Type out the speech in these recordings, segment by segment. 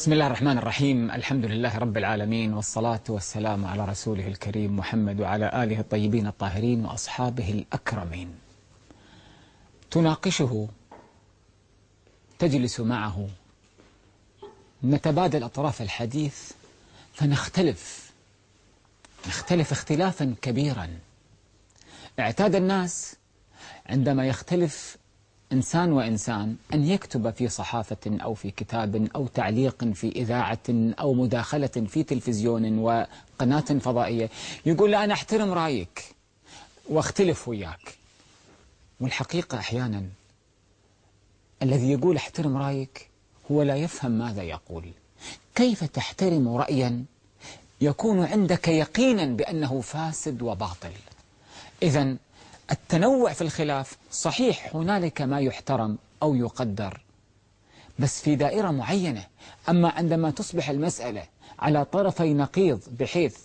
بسم الله الرحمن الرحيم. الحمد لله رب العالمين والصلاة والسلام على رسوله الكريم محمد وعلى آله الطيبين الطاهرين وأصحابه الأكرمين. تناقشه تجلس معه نتبادل أطراف الحديث فنختلف نختلف اختلافا كبيرا. اعتاد الناس عندما يختلف إنسان وإنسان أن يكتب في صحافة أو في كتاب أو تعليق في إذاعة أو مداخلة في تلفزيون وقناة فضائية يقول أنا أحترم رأيك واختلف وياك. والحقيقة أحيانا الذي يقول أحترم رأيك هو لا يفهم ماذا يقول. كيف تحترم رأيا يكون عندك يقينا بأنه فاسد وباطل؟ إذا التنوع في الخلاف صحيح هنالك ما يحترم أو يقدر بس في دائرة معينة. أما عندما تصبح المسألة على طرفي نقيض بحيث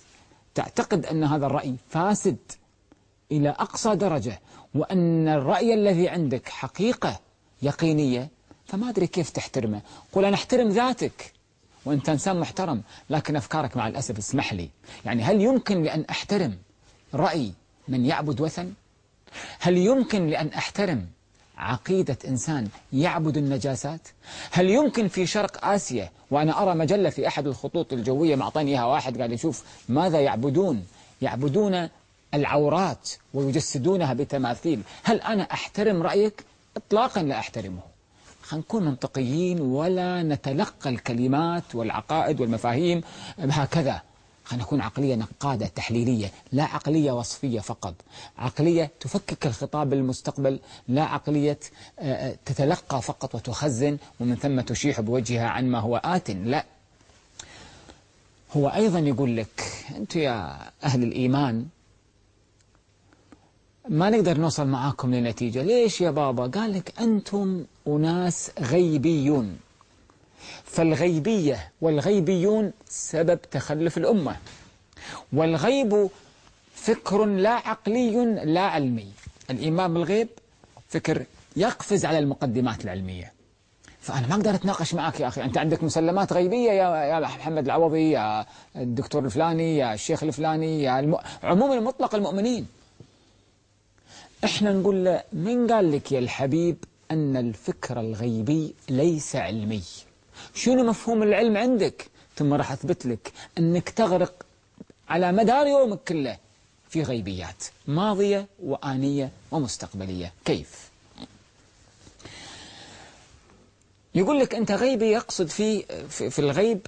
تعتقد أن هذا الرأي فاسد إلى أقصى درجة وأن الرأي الذي عندك حقيقة يقينية فما أدري كيف تحترمه. قل أنا أحترم ذاتك وأنت إنسان محترم لكن أفكارك مع الأسف اسمح لي. يعني هل يمكن لأن أحترم رأي من يعبد وثن؟ هل يمكن لأن أحترم عقيدة إنسان يعبد النجاسات؟ هل يمكن في شرق آسيا وأنا أرى مجلة في أحد الخطوط الجوية معطاني إياها واحد قال يشوف ماذا يعبدون؟ يعبدون العورات ويجسدونها بتماثيل. هل أنا أحترم رأيك؟ إطلاقا لا أحترمه. خلينا نكون منطقيين ولا نتلقى الكلمات والعقائد والمفاهيم هكذا خلينا نكون عقلية نقادة تحليلية لا عقلية وصفية فقط. عقلية تفكك الخطاب المستقبل لا عقلية تتلقى فقط وتخزن ومن ثم تشيح بوجهها عن ما هو آت. لا. هو أيضا يقول لك أنتم يا أهل الإيمان ما نقدر نوصل معاكم لنتيجة. ليش يا بابا؟ قال لك أنتم أناس غيبيون. فالغيبية والغيبيون سبب تخلف الأمة. والغيب فكر لا عقلي لا علمي. الإيمان بالغيب فكر يقفز على المقدمات العلمية. فأنا ما أقدر أتناقش معك يا أخي. أنت عندك مسلمات غيبية يا يا محمد العوضي يا الدكتور الفلاني يا الشيخ الفلاني يا الم... عموم المطلق المؤمنين. إحنا نقول له من قال لك يا الحبيب أن الفكر الغيبي ليس علمي؟ شنو مفهوم العلم عندك؟ ثم راح أثبت لك أنك تغرق على مدار يومك كله في غيبيات ماضية وآنية ومستقبلية. كيف؟ يقول لك أنت غيبي يقصد في, في, الغيب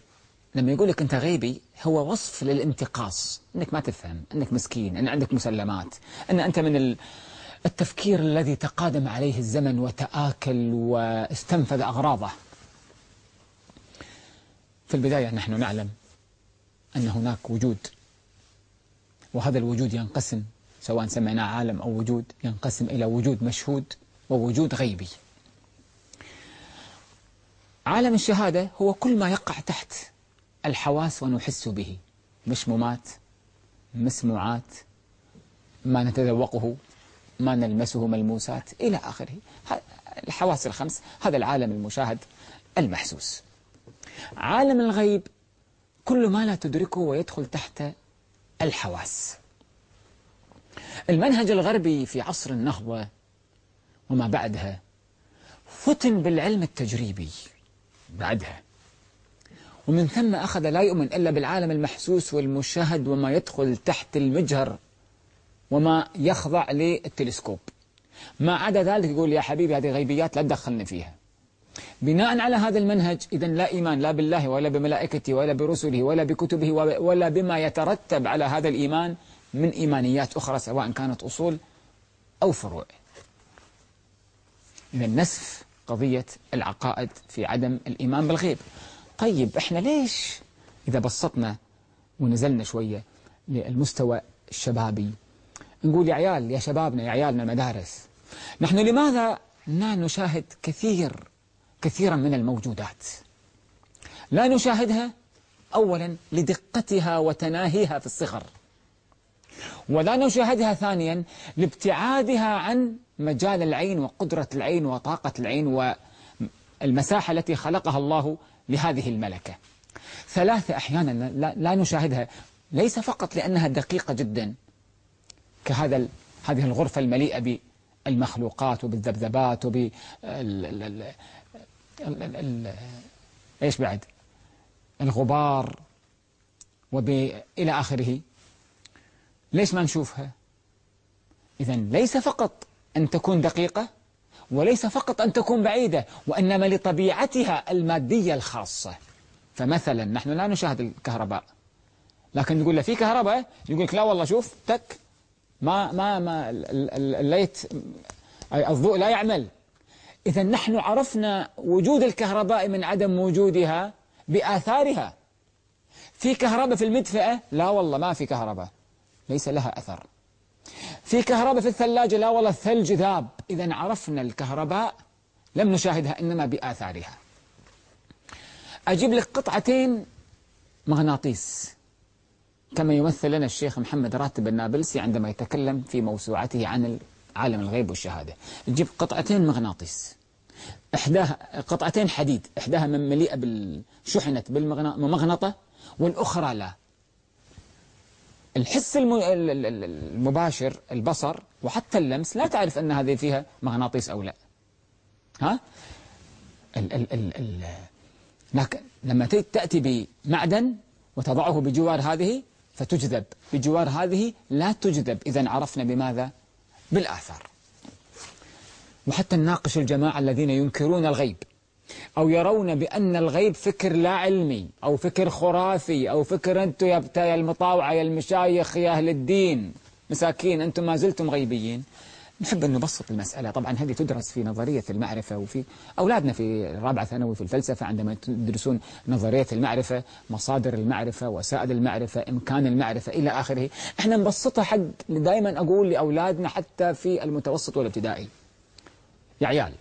لما يقول لك أنت غيبي هو وصف للانتقاص أنك ما تفهم أنك مسكين أن عندك مسلمات أن أنت من التفكير الذي تقادم عليه الزمن وتآكل واستنفذ أغراضه. في البداية نحن نعلم أن هناك وجود وهذا الوجود ينقسم سواء سمعناه عالم أو وجود ينقسم إلى وجود مشهود ووجود غيبي. عالم الشهادة هو كل ما يقع تحت الحواس ونحس به مشمومات مسموعات ما نتذوقه ما نلمسه ملموسات إلى آخره. الحواس الخمس هذا العالم المشاهد المحسوس. عالم الغيب كل ما لا تدركه ويدخل تحت الحواس. المنهج الغربي في عصر النهضة وما بعدها فتن بالعلم التجريبي. بعدها. ومن ثم أخذ لا يؤمن إلا بالعالم المحسوس والمشاهد وما يدخل تحت المجهر وما يخضع للتلسكوب. ما عدا ذلك يقول يا حبيبي هذه غيبيات لا تدخلني فيها. بناء على هذا المنهج إذا لا إيمان لا بالله ولا بملائكته ولا برسله ولا بكتبه ولا بما يترتب على هذا الإيمان من إيمانيات أخرى سواء كانت أصول أو فروع. إذا نسف قضية العقائد في عدم الإيمان بالغيب. طيب إحنا ليش إذا بسطنا ونزلنا شوية للمستوى الشبابي؟ نقول يا عيال يا شبابنا يا عيالنا المدارس نحن لماذا لا نشاهد كثير كثيرا من الموجودات. لا نشاهدها أولا لدقتها وتناهيها في الصغر. ولا نشاهدها ثانيا لابتعادها عن مجال العين وقدرة العين وطاقة العين والمساحة التي خلقها الله لهذه الملكة. ثلاثة أحيانا لا نشاهدها. ليس فقط لأنها دقيقة جدا كهذا هذه الغرفة المليئة بالمخلوقات وبالذبذبات وب إيش بعد؟ الغبار وإلى آخره. ليش ما نشوفها؟ إذا ليس فقط أن تكون دقيقة وليس فقط أن تكون بعيدة وإنما لطبيعتها المادية الخاصة. فمثلا نحن لا نشاهد الكهرباء. لكن نقول له في كهرباء؟ يقول لك لا والله شوف تك ما ما ما الليت الضوء لا يعمل. إذا نحن عرفنا وجود الكهرباء من عدم وجودها بآثارها. في كهرباء في المدفئة لا والله ما في كهرباء. ليس لها أثر. في كهرباء في الثلاجة؟ لا والله الثلج ذاب. إذا عرفنا الكهرباء لم نشاهدها إنما بآثارها. أجيب لك قطعتين مغناطيس. كما يمثل لنا الشيخ محمد راتب النابلسي عندما يتكلم في موسوعته عن عالم الغيب والشهادة. تجيب قطعتين مغناطيس. إحداها قطعتين حديد إحداها مليئة بالشحنة بالمغنطة والأخرى لا. الحس المباشر البصر وحتى اللمس لا تعرف أن هذه فيها مغناطيس أو لا. ها؟ ال ال ال ال لكن لما تأتي بمعدن وتضعه بجوار هذه فتجذب بجوار هذه لا تجذب. إذا عرفنا بماذا؟ بالآثار. وحتى نناقش الجماعة الذين ينكرون الغيب. أو يرون بأن الغيب فكر لا علمي أو فكر خرافي أو فكر أنتم يا المطاوعة يا المشايخ يا أهل الدين. مساكين أنتم ما زلتم غيبيين. نحب أن نبسط المسألة. طبعا هذه تدرس في نظرية المعرفة وفي أولادنا في رابعة ثانوي في الفلسفة عندما يدرسون نظرية المعرفة مصادر المعرفة وسائل المعرفة إمكان المعرفة إلى آخره. إحنا نبسطها حق دائما أقول لأولادنا حتى في المتوسط والابتدائي. يا عيال.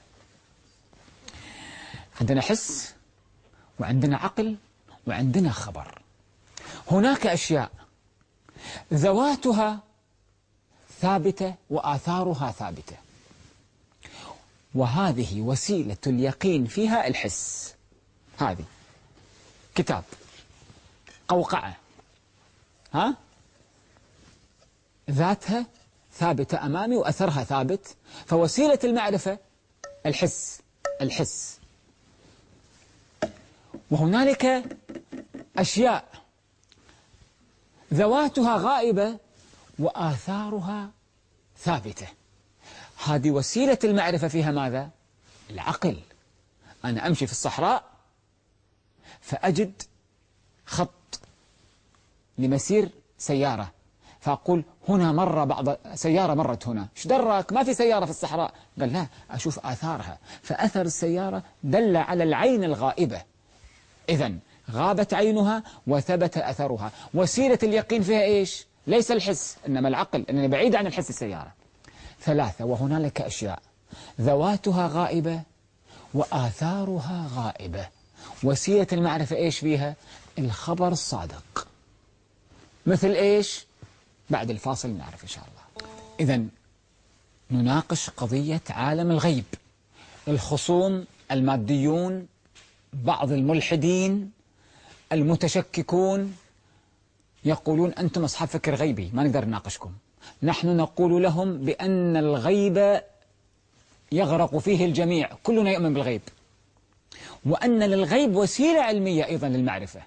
عندنا حس وعندنا عقل وعندنا خبر. هناك أشياء ذواتها ثابتة وآثارها ثابتة. وهذه وسيلة اليقين فيها الحس. هذه. كتاب. قوقعة. ها؟ ذاتها ثابتة أمامي وأثرها ثابت فوسيلة المعرفة الحس الحس. وهنالك أشياء. ذواتها غائبة وآثارها ثابتة. هذه وسيلة المعرفة فيها ماذا؟ العقل. أنا أمشي في الصحراء فأجد خط لمسير سيارة. فأقول هنا مر بعض سيارة مرت هنا. إيش دراك ما في سيارة في الصحراء. قال لا أشوف آثارها. فأثر السيارة دل على العين الغائبة. إذا غابت عينها وثبت أثرها. وسيلة اليقين فيها إيش؟ ليس الحس إنما العقل أنني بعيد عن الحس السيارة. ثلاثة وهنالك أشياء. ذواتها غائبة وآثارها غائبة. وسيلة المعرفة إيش فيها؟ الخبر الصادق. مثل إيش؟ بعد الفاصل نعرف إن شاء الله. إذا نناقش قضية عالم الغيب الخصوم الماديون بعض الملحدين المتشككون. يقولون أنتم أصحاب فكر غيبي ما نقدر نناقشكم. نحن نقول لهم بأن الغيب يغرق فيه الجميع كلنا يؤمن بالغيب. وأن للغيب وسيلة علمية أيضا للمعرفة.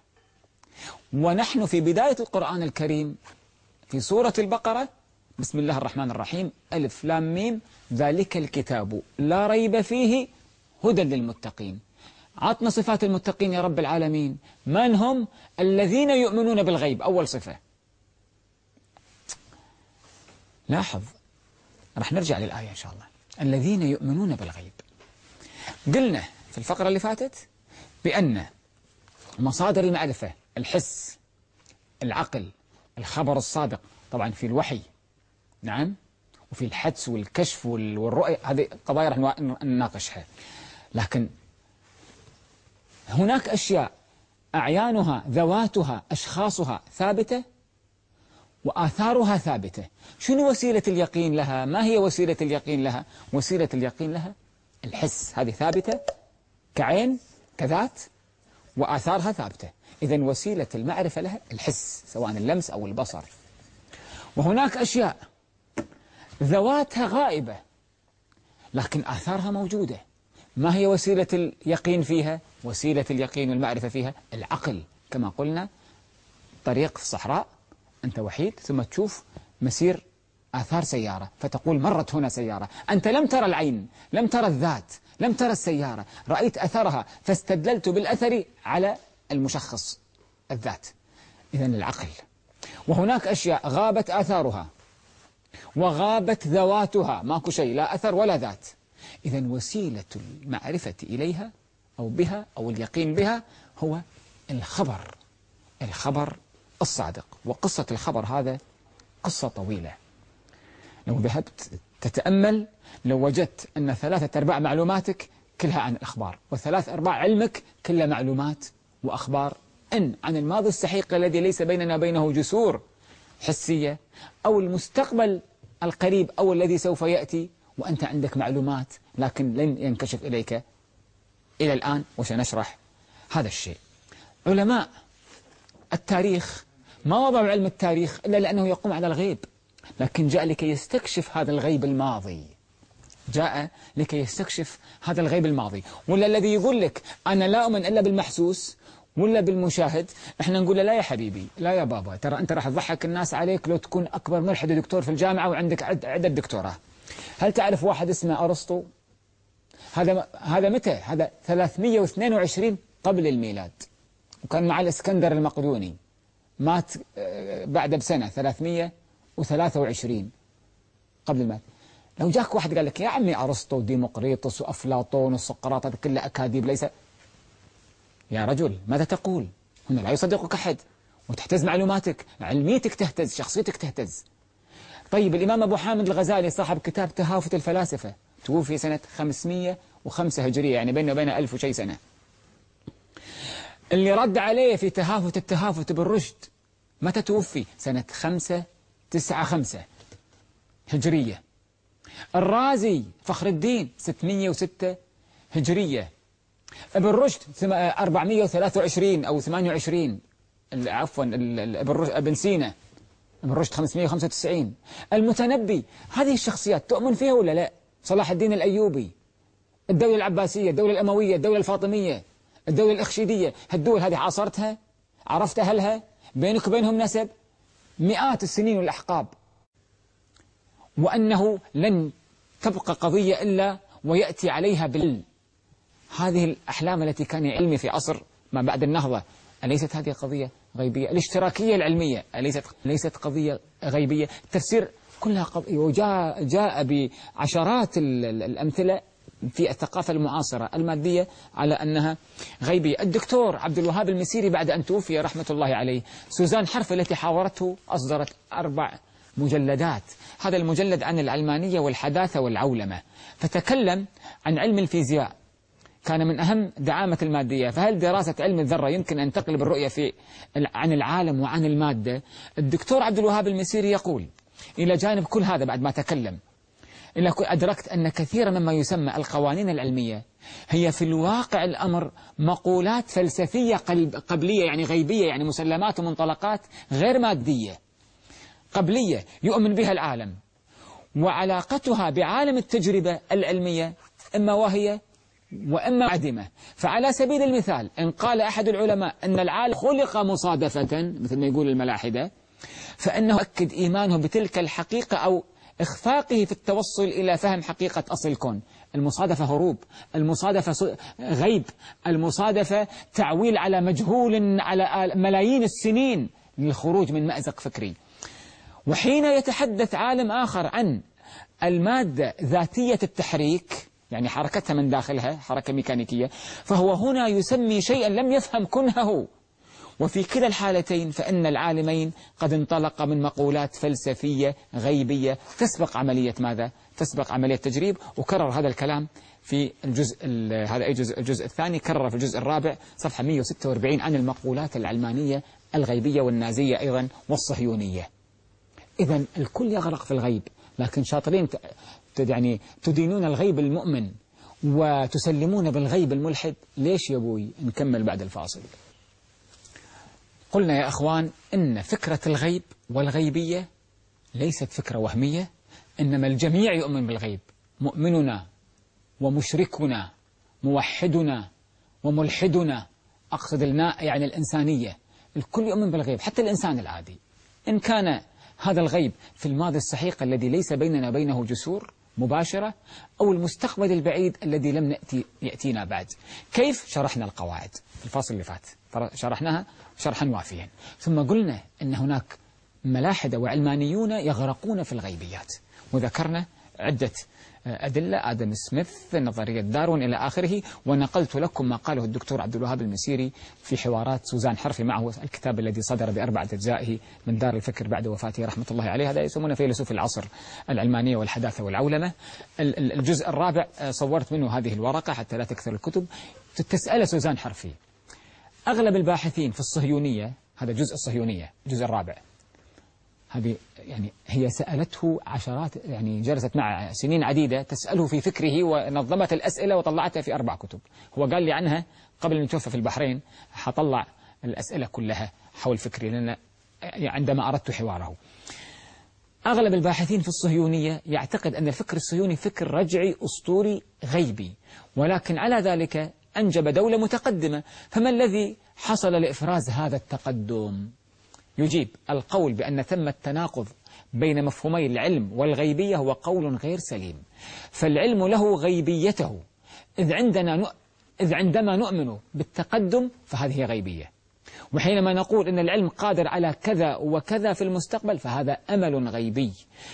ونحن في بداية القرآن الكريم في سورة البقرة. بسم الله الرحمن الرحيم. ألف لام ميم. ذلك الكتاب. لا ريب فيه هدى للمتقين. عطنا صفات المتقين يا رب العالمين. من هم الذين يؤمنون بالغيب؟ أول صفة. لاحظ. راح نرجع للآية إن شاء الله. الذين يؤمنون بالغيب. قلنا في الفقرة اللي فاتت بأن مصادر المعرفة الحس العقل الخبر الصادق. طبعا في الوحي نعم وفي الحدس والكشف والرؤية هذه قضايا راح نناقشها. لكن هناك أشياء أعيانها ذواتها أشخاصها ثابتة وآثارها ثابتة. شنو وسيلة اليقين لها؟ ما هي وسيلة اليقين لها؟ وسيلة اليقين لها الحس. هذه ثابتة كعين كذات وآثارها ثابتة. إذا وسيلة المعرفة لها الحس سواء اللمس أو البصر. وهناك أشياء ذواتها غائبة لكن آثارها موجودة. ما هي وسيلة اليقين فيها؟ وسيلة اليقين والمعرفة فيها العقل. كما قلنا طريق في الصحراء أنت وحيد ثم تشوف مسير آثار سيارة. فتقول مرت هنا سيارة. أنت لم ترى العين لم ترى الذات لم ترى السيارة. رأيت أثرها فاستدللت بالأثر على المشخص الذات. إذا العقل. وهناك أشياء غابت آثارها وغابت ذواتها. ماكو شيء لا أثر ولا ذات. إذا وسيلة المعرفة إليها أو بها أو اليقين بها هو الخبر الخبر الصادق. وقصة الخبر هذا قصة طويلة. لو ذهبت تتأمل لو وجدت أن ثلاثة أرباع معلوماتك كلها عن الأخبار وثلاث أرباع علمك كلها معلومات وأخبار أن عن الماضي السحيق الذي ليس بيننا وبينه جسور حسية أو المستقبل القريب أو الذي سوف يأتي وأنت عندك معلومات لكن لن ينكشف إليك إلى الآن وسنشرح هذا الشيء. علماء التاريخ ما وضعوا علم التاريخ إلا لأنه يقوم على الغيب لكن جاء لكي يستكشف هذا الغيب الماضي. جاء لكي يستكشف هذا الغيب الماضي. ولا الذي يقول لك أنا لا أؤمن إلا بالمحسوس ولا بالمشاهد إحنا نقول له لا يا حبيبي لا يا بابا ترى أنت راح تضحك الناس عليك لو تكون أكبر ملحد دكتور في الجامعة وعندك عدة دكتوراه. هل تعرف واحد اسمه أرسطو؟ هذا هذا متى؟ هذا 322 قبل الميلاد. وكان مع الإسكندر المقدوني. مات آه، بعد بسنة 323 قبل الميلاد. لو جاك واحد قال لك يا عمي أرسطو وديمقريطس وأفلاطون وسقراط هذه كلها أكاذيب ليس. يا رجل ماذا تقول؟ هنا لا يصدقك أحد. وتهتز معلوماتك علميتك تهتز شخصيتك تهتز. طيب الإمام أبو حامد الغزالي صاحب كتاب تهافت الفلاسفة توفي سنة 505 هجرية يعني بينه وبين ألف وشي سنة. اللي رد عليه في تهافت التهافت بالرشد متى توفي؟ سنة خمسة تسعة خمسة هجرية. الرازي فخر الدين 606 هجرية. ابن رشد 423 أو 28 عفوا ابن سينا. ابن رشد 595 المتنبي هذه الشخصيات تؤمن فيها ولا لا؟ صلاح الدين الأيوبي الدولة العباسية الدولة الأموية الدولة الفاطمية الدولة الإخشيدية. هالدول هذه عاصرتها؟ عرفت أهلها؟ بينك وبينهم نسب؟ مئات السنين والأحقاب. وأنه لن تبقى قضية إلا ويأتي عليها بال هذه الأحلام التي كان يعلمي في عصر ما بعد النهضة. أليست هذه قضية غيبية؟ الاشتراكية العلمية أليست ليست قضية غيبية. التفسير كلها قضية. وجاء جاء بعشرات الأمثلة في الثقافة المعاصرة المادية على أنها غيبية. الدكتور عبد الوهاب المسيري بعد أن توفي رحمة الله عليه سوزان حرف التي حاورته أصدرت أربع مجلدات. هذا المجلد عن العلمانية والحداثة والعولمة. فتكلم عن علم الفيزياء. كان من أهم دعامة المادية. فهل دراسة علم الذرة يمكن أن تقلب الرؤية في عن العالم وعن المادة؟ الدكتور عبد الوهاب المسيري يقول إلى جانب كل هذا بعد ما تكلم إلا أدركت أن كثيرا مما يسمى القوانين العلمية هي في الواقع الأمر مقولات فلسفية قبلية يعني غيبية يعني مسلمات ومنطلقات غير مادية. قبلية يؤمن بها العالم. وعلاقتها بعالم التجربة العلمية إما وهي وإما عدمة. فعلى سبيل المثال إن قال أحد العلماء أن العالم خلق مصادفة مثل ما يقول الملاحدة فإنه أكد إيمانه بتلك الحقيقة أو إخفاقه في التوصل إلى فهم حقيقة أصل الكون. المصادفة هروب المصادفة غيب المصادفة تعويل على مجهول على ملايين السنين للخروج من مأزق فكري. وحين يتحدث عالم آخر عن المادة ذاتية التحريك يعني حركتها من داخلها حركة ميكانيكية فهو هنا يسمي شيئا لم يفهم كنهه. وفي كلا الحالتين فإن العالمين قد انطلق من مقولات فلسفية غيبية تسبق عملية ماذا؟ تسبق عملية تجريب وكرر هذا الكلام في الجزء هذا أي جزء؟ الجزء الثاني كرر في الجزء الرابع صفحة 146 عن المقولات العلمانية الغيبية والنازية أيضا والصهيونية. إذا الكل يغرق في الغيب لكن شاطرين يعني تدينون الغيب المؤمن وتسلمون بالغيب الملحد. ليش يا أبوي؟ نكمل بعد الفاصل. قلنا يا أخوان إن فكرة الغيب والغيبية ليست فكرة وهمية إنما الجميع يؤمن بالغيب. مؤمننا ومشركنا موحدنا وملحدنا أقصد يعني الإنسانية. الكل يؤمن بالغيب حتى الإنسان العادي. إن كان هذا الغيب في الماضي السحيق الذي ليس بيننا بينه جسور مباشرة أو المستقبل البعيد الذي لم نأتي يأتينا بعد. كيف شرحنا القواعد؟ في الفاصل اللي فات شرحناها شرحا وافيا. ثم قلنا أن هناك ملاحدة وعلمانيون يغرقون في الغيبيات. وذكرنا عدة أدلة آدم سميث نظرية داروين إلى آخره ونقلت لكم ما قاله الدكتور عبد الوهاب المسيري في حوارات سوزان حرفي معه الكتاب الذي صدر بأربعة أجزائه من دار الفكر بعد وفاته رحمة الله عليه. هذا يسمونه فيلسوف العصر العلمانية والحداثة والعولمة. الجزء الرابع آه، صورت منه هذه الورقة حتى لا تكثر الكتب. تسأل سوزان حرفي أغلب الباحثين في الصهيونية هذا جزء الصهيونية الجزء الرابع هذه يعني هي سألته عشرات يعني جلست مع سنين عديدة تسأله في فكره ونظمت الأسئلة وطلعتها في أربع كتب. هو قال لي عنها قبل أن يتوفى في البحرين حطلع الأسئلة كلها حول فكري لأن عندما أردت حواره. أغلب الباحثين في الصهيونية يعتقد أن الفكر الصهيوني فكر رجعي أسطوري غيبي ولكن على ذلك أنجب دولة متقدمة. فما الذي حصل لإفراز هذا التقدم؟ يجيب القول بأن ثم تناقض بين مفهومي العلم والغيبية هو قول غير سليم. فالعلم له غيبيته. إذ, عندنا إذ عندما نؤمن بالتقدم فهذه غيبية. وحينما نقول أن العلم قادر على كذا وكذا في المستقبل فهذا أمل غيبي.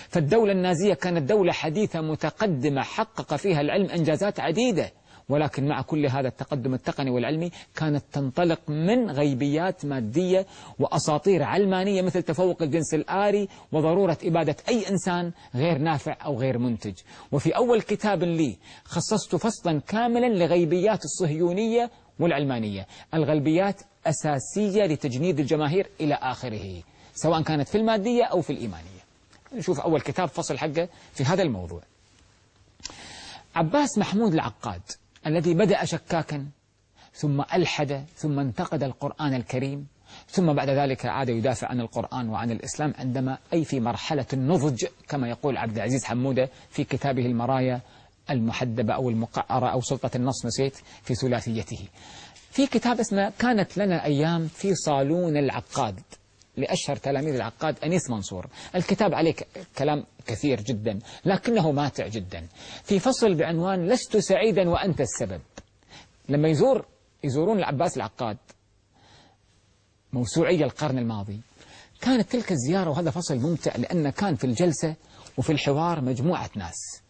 فالدولة النازية كانت دولة حديثة متقدمة حقق فيها العلم إنجازات عديدة. ولكن مع كل هذا التقدم التقني والعلمي كانت تنطلق من غيبيات مادية وأساطير علمانية مثل تفوق الجنس الآري وضرورة إبادة أي إنسان غير نافع أو غير منتج. وفي أول كتاب لي خصصت فصلا كاملا لغيبيات الصهيونية والعلمانية. الغلبيات أساسية لتجنيد الجماهير إلى آخره سواء كانت في المادية أو في الإيمانية. نشوف أول كتاب فصل حقه في هذا الموضوع. عباس محمود العقاد الذي بدأ شكاكا ثم ألحد ثم انتقد القرآن الكريم ثم بعد ذلك عاد يدافع عن القرآن وعن الإسلام عندما أي في مرحلة النضج كما يقول عبد العزيز حمودة في كتابه المرايا المحدبة أو المقعرة أو سلطة النص نسيت في ثلاثيته. في كتاب اسمه كانت لنا أيام في صالون العقاد. لأشهر تلاميذ العقاد أنيس منصور. الكتاب عليه كلام كثير جدا لكنه ماتع جدا. في فصل بعنوان لست سعيدا وأنت السبب لما يزور يزورون العباس العقاد موسوعي القرن الماضي كانت تلك الزيارة وهذا فصل ممتع لأن كان في الجلسة وفي الحوار مجموعة ناس.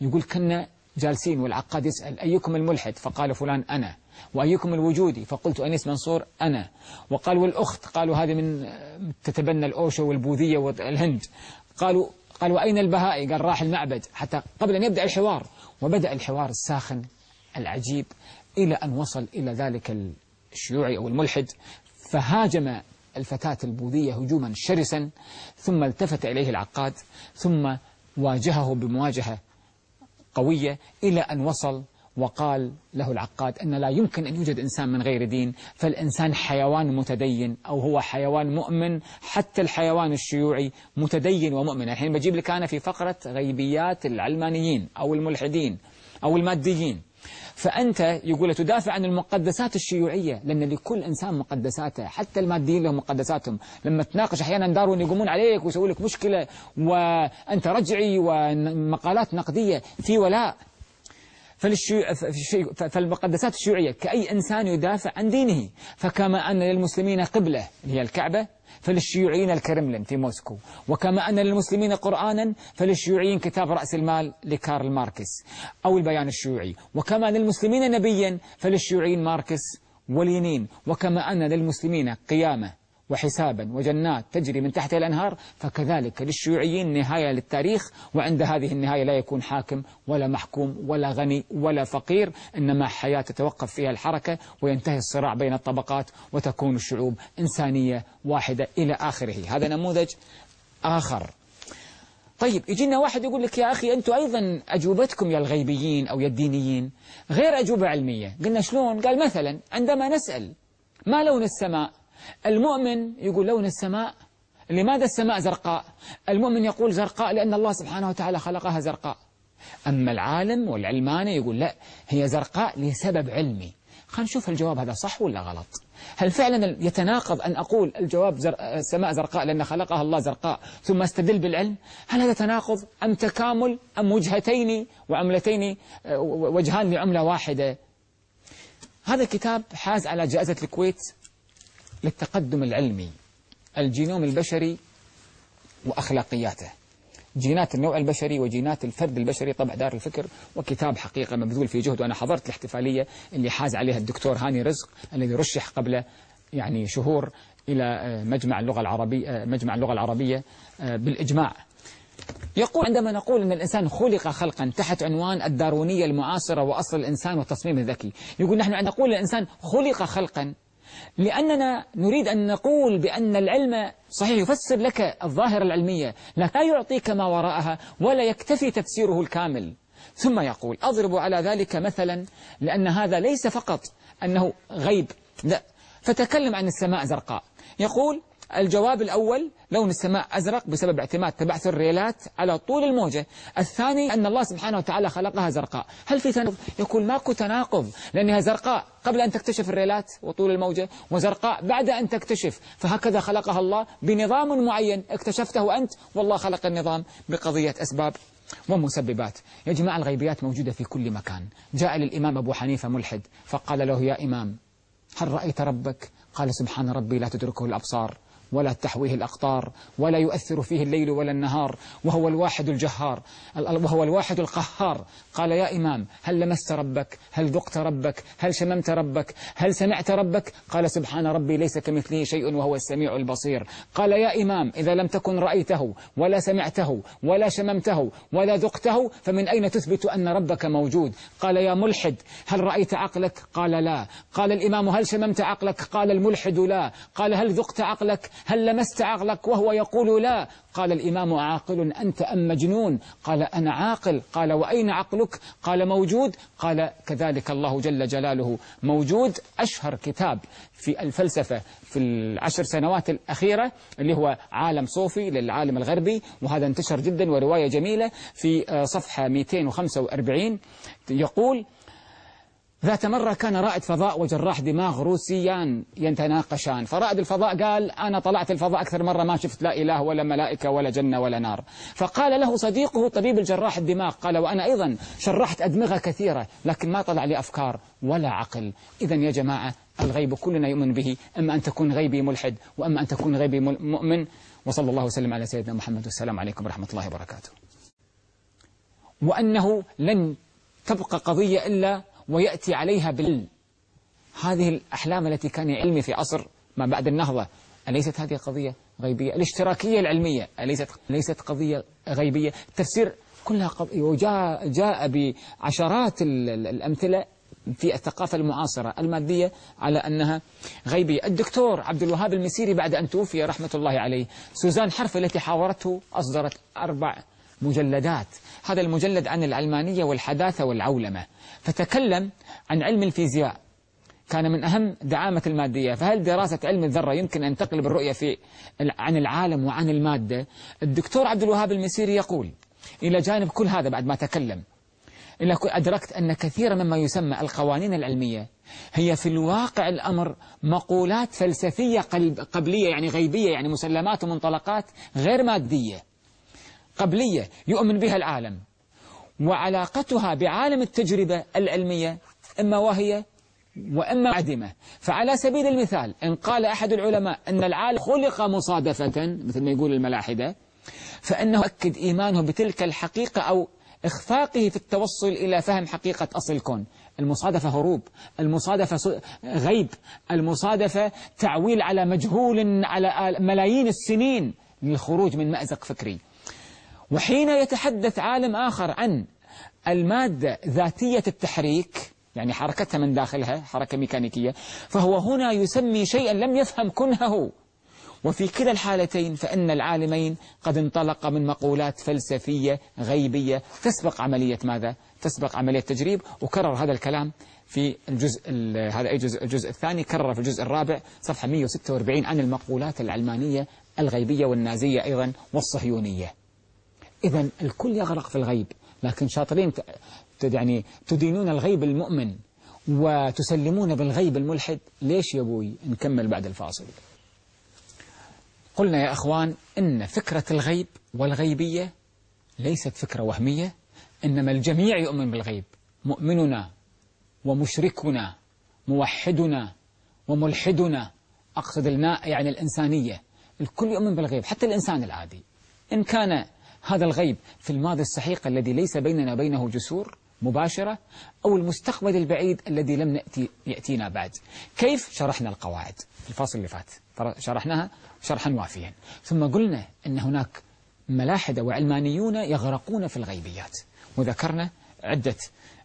يقول كنا جالسين والعقاد يسأل أيكم الملحد؟ فقال فلان أنا وأيكم الوجودي فقلت أنيس منصور أنا. وقال والأخت قالوا هذه من تتبنى الأوشو والبوذية والهند. قالوا قالوا أين البهائي؟ قال راح المعبد. حتى قبل أن يبدأ الحوار وبدأ الحوار الساخن العجيب إلى أن وصل إلى ذلك الشيوعي أو الملحد. فهاجم الفتاة البوذية هجوما شرسا ثم التفت إليه العقاد ثم واجهه بمواجهة قوية إلى أن وصل وقال له العقاد أن لا يمكن أن يوجد إنسان من غير دين فالإنسان حيوان متدين أو هو حيوان مؤمن حتى الحيوان الشيوعي متدين ومؤمن. الحين بجيب لك أنا في فقرة غيبيات العلمانيين أو الملحدين أو الماديين. فأنت يقول تدافع عن المقدسات الشيوعية لأن لكل إنسان مقدساته حتى الماديين لهم مقدساتهم. لما تناقش أحيانا دارون يقومون عليك ويسوي لك مشكلة وأنت رجعي ومقالات نقدية في ولاء. فالمقدسات الشيوعية كأي إنسان يدافع عن دينه فكما أن للمسلمين قبلة هي الكعبة فللشيوعيين الكرملين في موسكو وكما أن للمسلمين قرآنا فللشيوعيين كتاب رأس المال لكارل ماركس أو البيان الشيوعي. وكما أن للمسلمين نبيا فللشيوعيين ماركس ولينين وكما أن للمسلمين قيامة. وحسابا وجنات تجري من تحتها الأنهار فكذلك للشيوعيين نهاية للتاريخ وعند هذه النهاية لا يكون حاكم ولا محكوم ولا غني ولا فقير إنما حياة تتوقف فيها الحركة وينتهي الصراع بين الطبقات وتكون الشعوب إنسانية واحدة إلى آخره. هذا نموذج آخر. طيب يجينا واحد يقول لك يا أخي أنتم أيضا أجوبتكم يا الغيبيين أو يا الدينيين غير أجوبة علمية. قلنا شلون؟ قال مثلا عندما نسأل ما لون السماء؟ المؤمن يقول لون السماء لماذا السماء زرقاء؟ المؤمن يقول زرقاء لأن الله سبحانه وتعالى خلقها زرقاء. أما العالم والعلماني يقول لا هي زرقاء لسبب علمي. خلينا نشوف الجواب هذا صح ولا غلط؟ هل فعلا يتناقض أن أقول الجواب زر... السماء زرقاء لأن خلقها الله زرقاء ثم أستدل بالعلم؟ هل هذا تناقض أم تكامل أم وجهتين وعملتين وجهان لعملة واحدة؟ هذا الكتاب حاز على جائزة الكويت للتقدم العلمي الجينوم البشري وأخلاقياته. جينات النوع البشري وجينات الفرد البشري طبع دار الفكر وكتاب حقيقة مبذول في جهد وأنا حضرت الاحتفالية اللي حاز عليها الدكتور هاني رزق الذي رشح قبل يعني شهور إلى آه، مجمع اللغة العربية آه، مجمع اللغة العربية آه، بالإجماع. يقول عندما نقول أن الإنسان خلق خلقا تحت عنوان الدارونية المعاصرة وأصل الإنسان والتصميم الذكي يقول نحن نقول الإنسان خلق خلقا لأننا نريد أن نقول بأن العلم صحيح يفسر لك الظاهرة العلمية لا يعطيك ما وراءها ولا يكتفي تفسيره الكامل. ثم يقول أضرب على ذلك مثلا لأن هذا ليس فقط أنه غيب لا فتكلم عن السماء زرقاء. يقول الجواب الأول لون السماء أزرق بسبب اعتماد تبعثر الريلات على طول الموجة. الثاني أن الله سبحانه وتعالى خلقها زرقاء. هل في تناقض؟ يقول ماكو تناقض لأنها زرقاء قبل أن تكتشف الريلات وطول الموجة وزرقاء بعد أن تكتشف. فهكذا خلقها الله بنظام معين اكتشفته أنت والله خلق النظام بقضية أسباب ومسببات. يا جماعة الغيبيات موجودة في كل مكان. جاء للإمام أبو حنيفة ملحد فقال له يا إمام هل رأيت ربك؟ قال سبحان ربي لا تدركه الأبصار. ولا تحويه الأقطار ولا يؤثر فيه الليل ولا النهار وهو الواحد الجهار وهو الواحد القهار. قال يا إمام هل لمست ربك؟ هل ذقت ربك؟ هل شممت ربك؟ هل سمعت ربك؟ قال سبحان ربي ليس كمثله شيء وهو السميع البصير. قال يا إمام إذا لم تكن رأيته ولا سمعته ولا شممته ولا ذقته فمن أين تثبت أن ربك موجود؟ قال يا ملحد هل رأيت عقلك؟ قال لا. قال الإمام هل شممت عقلك؟ قال الملحد لا. قال هل ذقت عقلك؟ هل لمست عقلك وهو يقول لا؟ قال الإمام عاقل أنت أم مجنون؟ قال أنا عاقل. قال وأين عقلك؟ قال موجود. قال كذلك الله جل جلاله. موجود أشهر كتاب في الفلسفة في العشر سنوات الأخيرة اللي هو عالم صوفي للعالم الغربي وهذا انتشر جدا ورواية جميلة في آه، صفحة 245 يقول ذات مرة كان رائد فضاء وجراح دماغ روسيان يتناقشان فرائد الفضاء قال أنا طلعت الفضاء أكثر مرة ما شفت لا إله ولا ملائكة ولا جنة ولا نار. فقال له صديقه طبيب الجراح الدماغ قال وأنا أيضا شرحت أدمغة كثيرة لكن ما طلع لي أفكار ولا عقل. إذا يا جماعة الغيب كلنا يؤمن به أما أن تكون غيبي ملحد وأما أن تكون غيبي مؤمن. وصلى الله وسلم على سيدنا محمد. والسلام عليكم ورحمة الله وبركاته. وأنه لن تبقى قضية إلا ويأتي عليها بال هذه الأحلام التي كان علمي في عصر ما بعد النهضة أليست هذه قضية غيبية؟ الاشتراكية العلمية أليست ليست قضية غيبية؟ تفسير كلها قضية وجاء جاء بعشرات الأمثلة في الثقافة المعاصرة المادية على أنها غيبية. الدكتور عبد الوهاب المسيري بعد أن توفي رحمة الله عليه سوزان حرف التي حاورته أصدرت أربع مجلدات. هذا المجلد عن العلمانية والحداثة والعولمة. فتكلم عن علم الفيزياء. كان من أهم دعامة المادية. فهل دراسة علم الذرة يمكن أن تقلب الرؤية في عن العالم وعن المادة؟ الدكتور عبد الوهاب المسيري يقول إلى جانب كل هذا بعد ما تكلم إلا أدركت أن كثيرا مما يسمى القوانين العلمية هي في الواقع الأمر مقولات فلسفية قبلية يعني غيبية يعني مسلمات ومنطلقات غير مادية. قبلية يؤمن بها العالم. وعلاقتها بعالم التجربة العلمية إما وهي وإما عدمة. فعلى سبيل المثال إن قال أحد العلماء أن العالم خلق مصادفة مثل ما يقول الملاحدة فإنه أكد إيمانه بتلك الحقيقة أو إخفاقه في التوصل إلى فهم حقيقة أصل الكون. المصادفة هروب المصادفة غيب المصادفة تعويل على مجهول على ملايين السنين للخروج من مأزق فكري. وحين يتحدث عالم آخر عن المادة ذاتية التحريك يعني حركتها من داخلها حركة ميكانيكية فهو هنا يسمي شيئا لم يفهم كنهه. وفي كلا الحالتين فإن العالمين قد انطلق من مقولات فلسفية غيبية تسبق عملية ماذا؟ تسبق عملية تجريب وكرر هذا الكلام في الجزء هذا أي جزء؟ الجزء الثاني كرر في الجزء الرابع صفحة 146 عن المقولات العلمانية الغيبية والنازية أيضا والصهيونية. إذا الكل يغرق في الغيب لكن شاطرين يعني تدينون الغيب المؤمن وتسلمون بالغيب الملحد. ليش يا أبوي؟ نكمل بعد الفاصل. قلنا يا أخوان إن فكرة الغيب والغيبية ليست فكرة وهمية إنما الجميع يؤمن بالغيب. مؤمننا ومشركنا موحدنا وملحدنا أقصد الماء يعني الإنسانية. الكل يؤمن بالغيب حتى الإنسان العادي. إن كان هذا الغيب في الماضي السحيق الذي ليس بيننا وبينه جسور مباشرة أو المستقبل البعيد الذي لم نأتي يأتينا بعد. كيف شرحنا القواعد؟ في الفاصل اللي فات شرحناها شرحا وافيا. ثم قلنا أن هناك ملاحدة وعلمانيون يغرقون في الغيبيات. وذكرنا عدة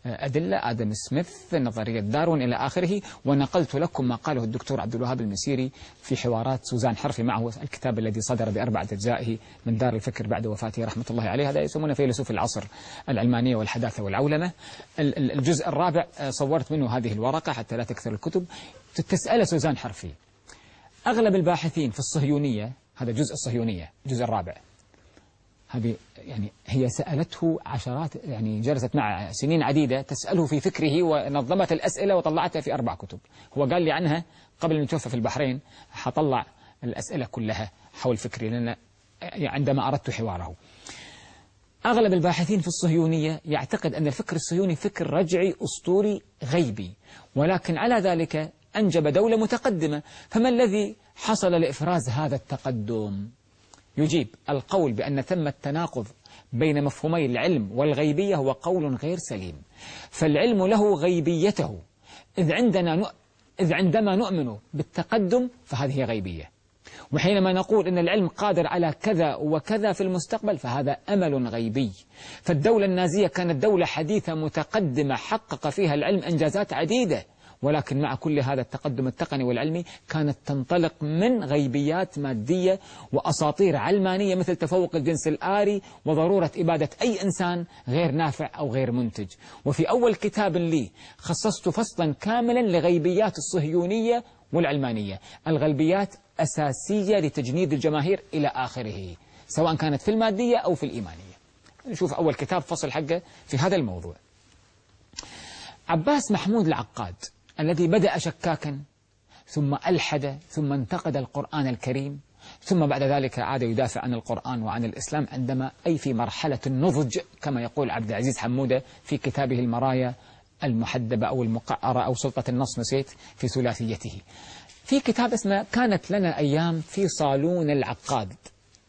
أدلة آدم سميث نظرية داروين إلى آخره ونقلت لكم ما قاله الدكتور عبد الوهاب المسيري في حوارات سوزان حرفي معه الكتاب الذي صدر بأربعة أجزائه من دار الفكر بعد وفاته رحمة الله عليه. هذا يسمونه فيلسوف العصر العلمانية والحداثة والعولمة. الجزء الرابع آه، صورت منه هذه الورقة حتى لا تكثر الكتب. تسأل سوزان حرفي. أغلب الباحثين في الصهيونية هذا جزء الصهيونية الجزء الرابع هذه يعني هي سألته عشرات يعني جلست مع سنين عديدة تسأله في فكره ونظمت الأسئلة وطلعتها في أربع كتب. هو قال لي عنها قبل أن يتوفى في البحرين حطلع الأسئلة كلها حول فكري لأن عندما أردت حواره. أغلب الباحثين في الصهيونية يعتقد أن الفكر الصهيوني فكر رجعي أسطوري غيبي ولكن على ذلك أنجب دولة متقدمة. فما الذي حصل لإفراز هذا التقدم؟ يجيب القول بأن ثم التناقض بين مفهومي العلم والغيبية هو قول غير سليم. فالعلم له غيبيته. إذ, عندنا إذ عندما نؤمن بالتقدم فهذه غيبية. وحينما نقول إن العلم قادر على كذا وكذا في المستقبل فهذا أمل غيبي. فالدولة النازية كانت دولة حديثة متقدمة حقق فيها العلم إنجازات عديدة. ولكن مع كل هذا التقدم التقني والعلمي كانت تنطلق من غيبيات مادية وأساطير علمانية مثل تفوق الجنس الآري وضرورة إبادة أي إنسان غير نافع أو غير منتج. وفي أول كتاب لي خصصت فصلا كاملا لغيبيات الصهيونية والعلمانية. الغيبيات أساسية لتجنيد الجماهير إلى آخره سواء كانت في المادية أو في الإيمانية. نشوف أول كتاب فصل حقه في هذا الموضوع. عباس محمود العقاد. الذي بدأ شكاكا ثم ألحد ثم انتقد القرآن الكريم ثم بعد ذلك عاد يدافع عن القرآن وعن الإسلام عندما أي في مرحلة النضج كما يقول عبد العزيز حمودة في كتابه المرايا المحدبة أو المقعرة أو سلطة النص نسيت في ثلاثيته. في كتاب اسمه كانت لنا أيام في صالون العقاد.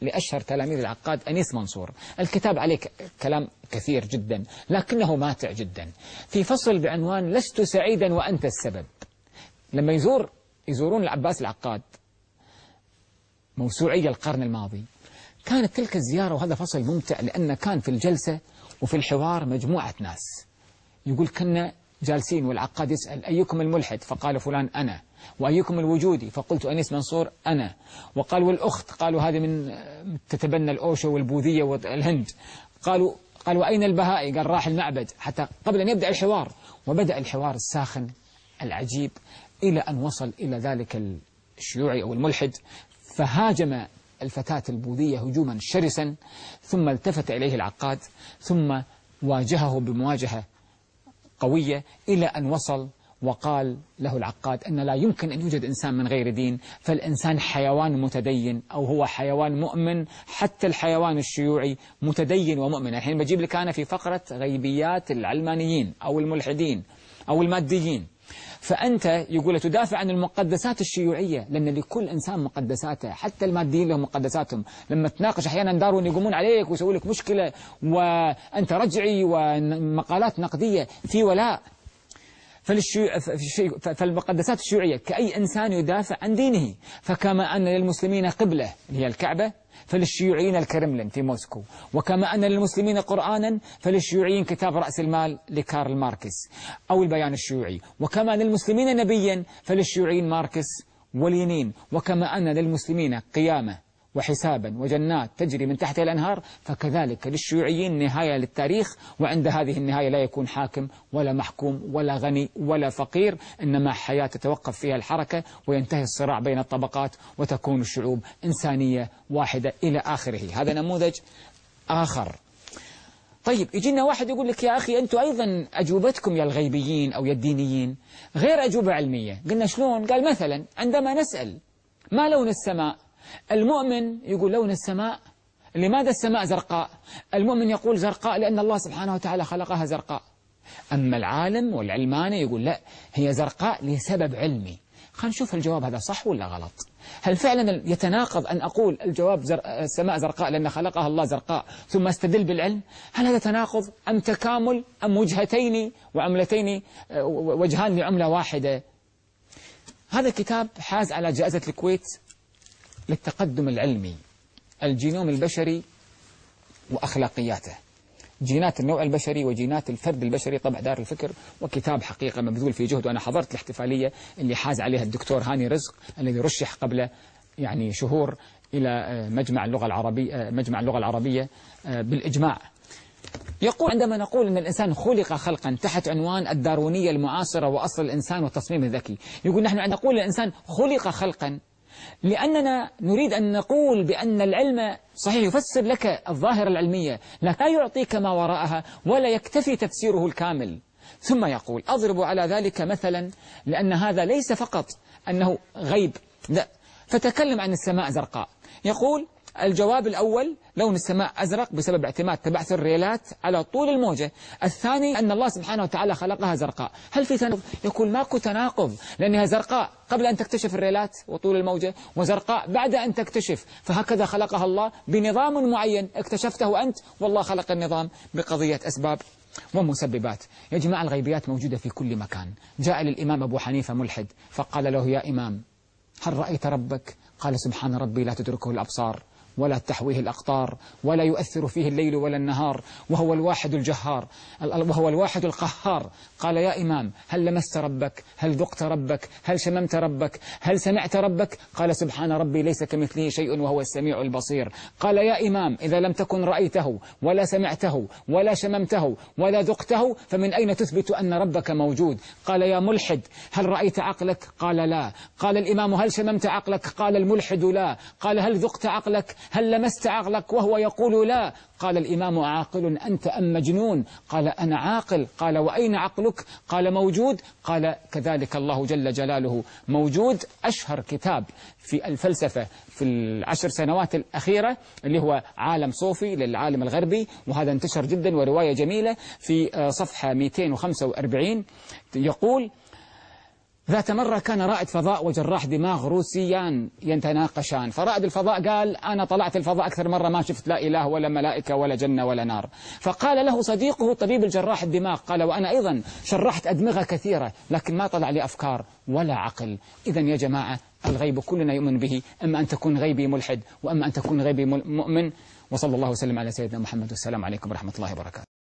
لأشهر تلاميذ العقاد أنيس منصور. الكتاب عليه كلام كثير جدا لكنه ماتع جدا. في فصل بعنوان لست سعيدا وأنت السبب لما يزور يزورون العباس العقاد موسوعي القرن الماضي. كانت تلك الزيارة وهذا فصل ممتع لأن كان في الجلسة وفي الحوار مجموعة ناس. يقول كنا جالسين والعقاد يسأل أيكم الملحد؟ فقال فلان أنا وأيكم الوجودي فقلت أنيس منصور أنا. وقال والأخت قالوا هذه من تتبنى الأوشو والبوذية والهند. قالوا قالوا أين البهائي؟ قال راح المعبد. حتى قبل أن يبدأ الحوار وبدأ الحوار الساخن العجيب إلى أن وصل إلى ذلك الشيوعي أو الملحد. فهاجم الفتاة البوذية هجوما شرسا ثم التفت إليه العقاد ثم واجهه بمواجهة قوية إلى أن وصل وقال له العقاد أن لا يمكن أن يوجد إنسان من غير دين فالإنسان حيوان متدين أو هو حيوان مؤمن حتى الحيوان الشيوعي متدين ومؤمن. الحين بجيب لك أنا في فقرة غيبيات العلمانيين أو الملحدين أو الماديين. فأنت يقول تدافع عن المقدسات الشيوعية لأن لكل إنسان مقدساته حتى الماديين لهم مقدساتهم. لما تناقش أحيانا دارون يقومون عليك ويسوي لك مشكلة وأنت رجعي ومقالات نقدية في ولاء فالمقدسات الشيوعية كأي إنسان يدافع عن دينه فكما أن للمسلمين قبلة هي الكعبة فللشيوعيين الكرملين في موسكو. وكما أن للمسلمين قرآنا فللشيوعيين كتاب رأس المال لكارل ماركس أو البيان الشيوعي. وكما أن للمسلمين نبيا فللشيوعيين ماركس واليمين وكما أن للمسلمين قيامة. وحسابا وجنات تجري من تحتها الأنهار فكذلك للشيوعيين نهاية للتاريخ وعند هذه النهاية لا يكون حاكم ولا محكوم ولا غني ولا فقير إنما حياة تتوقف فيها الحركة وينتهي الصراع بين الطبقات وتكون الشعوب إنسانية واحدة إلى آخره. هذا نموذج آخر. طيب يجينا واحد يقول لك يا أخي أنتم أيضا أجوبتكم يا الغيبيين أو يا الدينيين غير أجوبة علمية. قلنا شلون؟ قال مثلا عندما نسأل ما لون السماء؟ المؤمن يقول لون السماء لماذا السماء زرقاء؟ المؤمن يقول زرقاء لأن الله سبحانه وتعالى خلقها زرقاء. أما العالم والعلماني يقول لا هي زرقاء لسبب علمي. خلينا نشوف الجواب هذا صح ولا غلط. هل فعلا يتناقض أن أقول الجواب زر... السماء زرقاء لأن خلقها الله زرقاء ثم أستدل بالعلم؟ هل هذا تناقض أم تكامل أم وجهتين وعملتين وجهان لعملة واحدة؟ هذا كتاب حاز على جائزة الكويت للتقدم العلمي الجينوم البشري وأخلاقياته. جينات النوع البشري وجينات الفرد البشري طبع دار الفكر وكتاب حقيقة مبذول في جهد وأنا حضرت الاحتفالية اللي حاز عليها الدكتور هاني رزق الذي رشح قبل يعني شهور إلى مجمع اللغة العربية مجمع اللغة العربية بالإجماع. يقول عندما نقول أن الإنسان خلق خلقا تحت عنوان الدارونية المعاصرة وأصل الإنسان والتصميم الذكي يقول نحن نقول الإنسان خلق خلقا لأننا نريد أن نقول بأن العلم صحيح يفسر لك الظاهرة العلمية. لا يعطيك ما وراءها ولا يكتفي تفسيره الكامل. ثم يقول أضرب على ذلك مثلا لأن هذا ليس فقط أنه غيب لا. فتكلم عن السماء زرقاء. يقول الجواب الأول لون السماء أزرق بسبب اعتماد تبعثر الريلات على طول الموجة. الثاني أن الله سبحانه وتعالى خلقها زرقاء. هل في تناقض؟ يقول ماكو تناقض لأنها زرقاء قبل أن تكتشف الريلات وطول الموجة وزرقاء بعد أن تكتشف. فهكذا خلقها الله بنظام معين. اكتشفته أنت والله خلق النظام بقضية أسباب ومسببات. يا جماعة الغيبيات موجودة في كل مكان. جاء للإمام أبو حنيفة ملحد فقال له يا إمام هل رأيت ربك؟ قال سبحان ربي لا تدركه الأبصار. ولا تحويه الأقطار ولا يؤثر فيه الليل ولا النهار وهو الواحد الجهار وهو الواحد القهار. قال يا إمام هل لمست ربك؟ هل ذقت ربك؟ هل شممت ربك؟ هل سمعت ربك؟ قال سبحان ربي ليس كمثله شيء وهو السميع البصير. قال يا إمام إذا لم تكن رأيته ولا سمعته ولا شممته ولا ذقته فمن أين تثبت أن ربك موجود؟ قال يا ملحد هل رأيت عقلك؟ قال لا. قال الإمام هل شممت عقلك؟ قال الملحد لا. قال هل ذقت عقلك؟ هل لمست عقلك وهو يقول لا؟ قال الإمام عاقل أنت أم مجنون؟ قال أنا عاقل. قال وأين عقلك؟ قال موجود. قال كذلك الله جل جلاله. موجود أشهر كتاب في الفلسفة في العشر سنوات الأخيرة اللي هو عالم صوفي للعالم الغربي وهذا انتشر جدا ورواية جميلة في صفحة 245 يقول ذات مرة كان رائد فضاء وجراح دماغ روسيان يتناقشان فرائد الفضاء قال أنا طلعت الفضاء أكثر مرة ما شفت لا إله ولا ملائكة ولا جنة ولا نار. فقال له صديقه طبيب الجراح الدماغ قال وأنا أيضا شرحت أدمغة كثيرة لكن ما طلع لي أفكار ولا عقل. إذا يا جماعة الغيب كلنا يؤمن به أما أن تكون غيبي ملحد وأما أن تكون غيبي مؤمن. وصلى الله وسلم على سيدنا محمد. والسلام عليكم ورحمة الله وبركاته.